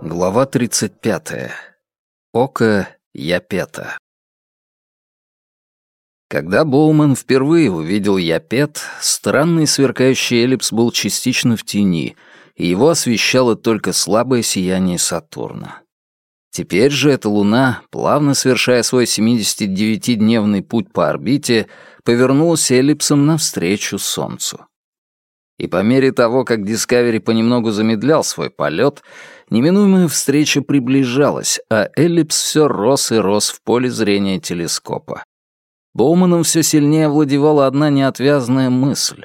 Глава 35. Око Япета. Когда Боуман впервые увидел Япет, странный сверкающий эллипс был частично в тени, и его освещало только слабое сияние Сатурна. Теперь же эта луна, плавно совершая свой 79-дневный путь по орбите, повернулась эллипсом навстречу Солнцу. И по мере того, как Дискавери понемногу замедлял свой полет, Неминуемая встреча приближалась, а эллипс все рос и рос в поле зрения телескопа. Боуманом все сильнее овладевала одна неотвязная мысль.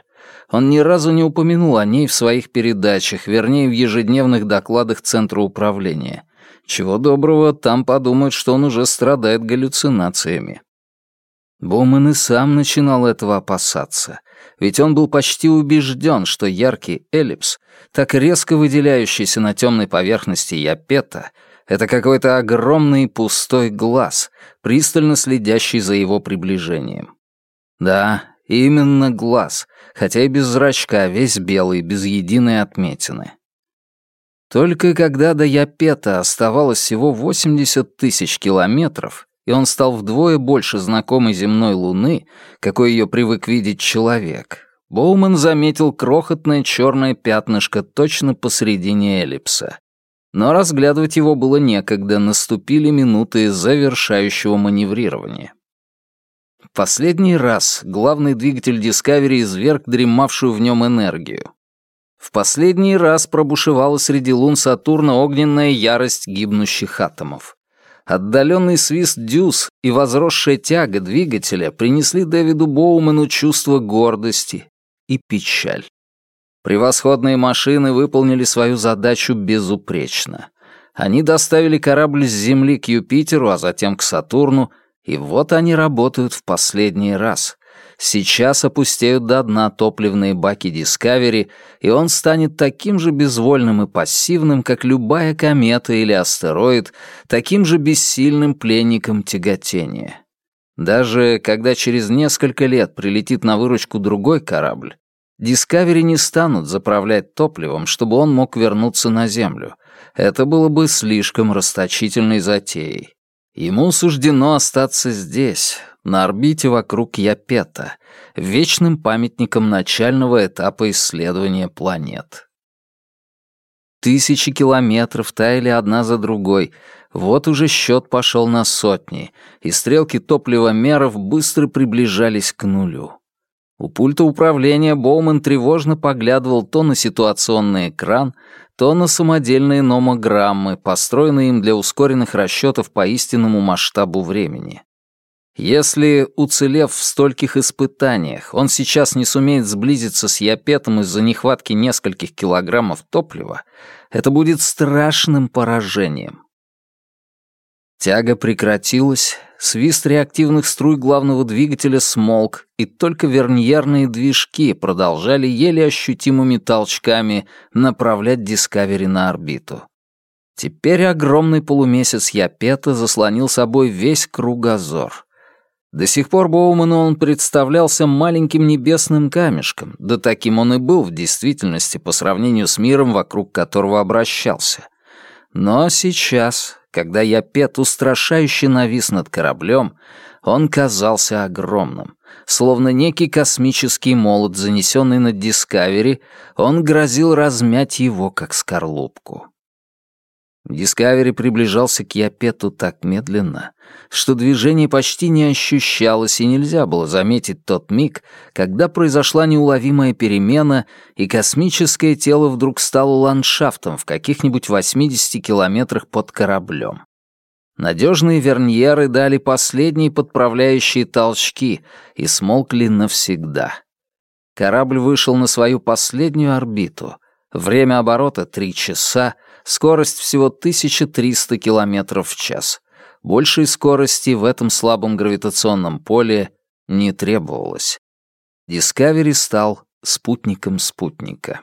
Он ни разу не упомянул о ней в своих передачах, вернее, в ежедневных докладах Центра управления. Чего доброго, там подумают, что он уже страдает галлюцинациями. Боуман и сам начинал этого опасаться — ведь он был почти убежден, что яркий эллипс, так резко выделяющийся на темной поверхности Япета, это какой-то огромный пустой глаз, пристально следящий за его приближением. Да, именно глаз, хотя и без зрачка, весь белый, без единой отметины. Только когда до Япета оставалось всего 80 тысяч километров, и он стал вдвое больше знакомой земной Луны, какой ее привык видеть человек, Боуман заметил крохотное черное пятнышко точно посредине эллипса. Но разглядывать его было некогда, наступили минуты завершающего маневрирования. последний раз главный двигатель Discovery изверг дремавшую в нем энергию. В последний раз пробушевала среди лун Сатурна огненная ярость гибнущих атомов. Отдаленный свист дюз и возросшая тяга двигателя принесли Дэвиду Боумену чувство гордости и печаль. Превосходные машины выполнили свою задачу безупречно. Они доставили корабль с Земли к Юпитеру, а затем к Сатурну, и вот они работают в последний раз. Сейчас опустеют до дна топливные баки Discovery, и он станет таким же безвольным и пассивным, как любая комета или астероид, таким же бессильным пленником тяготения. Даже когда через несколько лет прилетит на выручку другой корабль, Discovery не станут заправлять топливом, чтобы он мог вернуться на Землю. Это было бы слишком расточительной затеей. Ему суждено остаться здесь, на орбите вокруг Япета, вечным памятником начального этапа исследования планет. Тысячи километров таяли одна за другой, вот уже счет пошел на сотни, и стрелки топливомеров быстро приближались к нулю. У пульта управления Боуман тревожно поглядывал то на ситуационный экран, то на самодельные номограммы, построенные им для ускоренных расчетов по истинному масштабу времени. Если, уцелев в стольких испытаниях, он сейчас не сумеет сблизиться с Япетом из-за нехватки нескольких килограммов топлива, это будет страшным поражением. Тяга прекратилась, свист реактивных струй главного двигателя смолк, и только верньерные движки продолжали еле ощутимыми толчками направлять Дискавери на орбиту. Теперь огромный полумесяц Япета заслонил собой весь кругозор. До сих пор Боуману он представлялся маленьким небесным камешком, да таким он и был в действительности по сравнению с миром, вокруг которого обращался. Но сейчас, когда Япет устрашающе навис над кораблем, он казался огромным. Словно некий космический молот, занесенный над Дискавери, он грозил размять его, как скорлупку. Дискавери приближался к Япету так медленно, что движение почти не ощущалось, и нельзя было заметить тот миг, когда произошла неуловимая перемена, и космическое тело вдруг стало ландшафтом в каких-нибудь 80 километрах под кораблем. Надежные верньеры дали последние подправляющие толчки и смолкли навсегда. Корабль вышел на свою последнюю орбиту. Время оборота — три часа, скорость всего 1300 км в час. Большей скорости в этом слабом гравитационном поле не требовалось. Дискавери стал спутником спутника.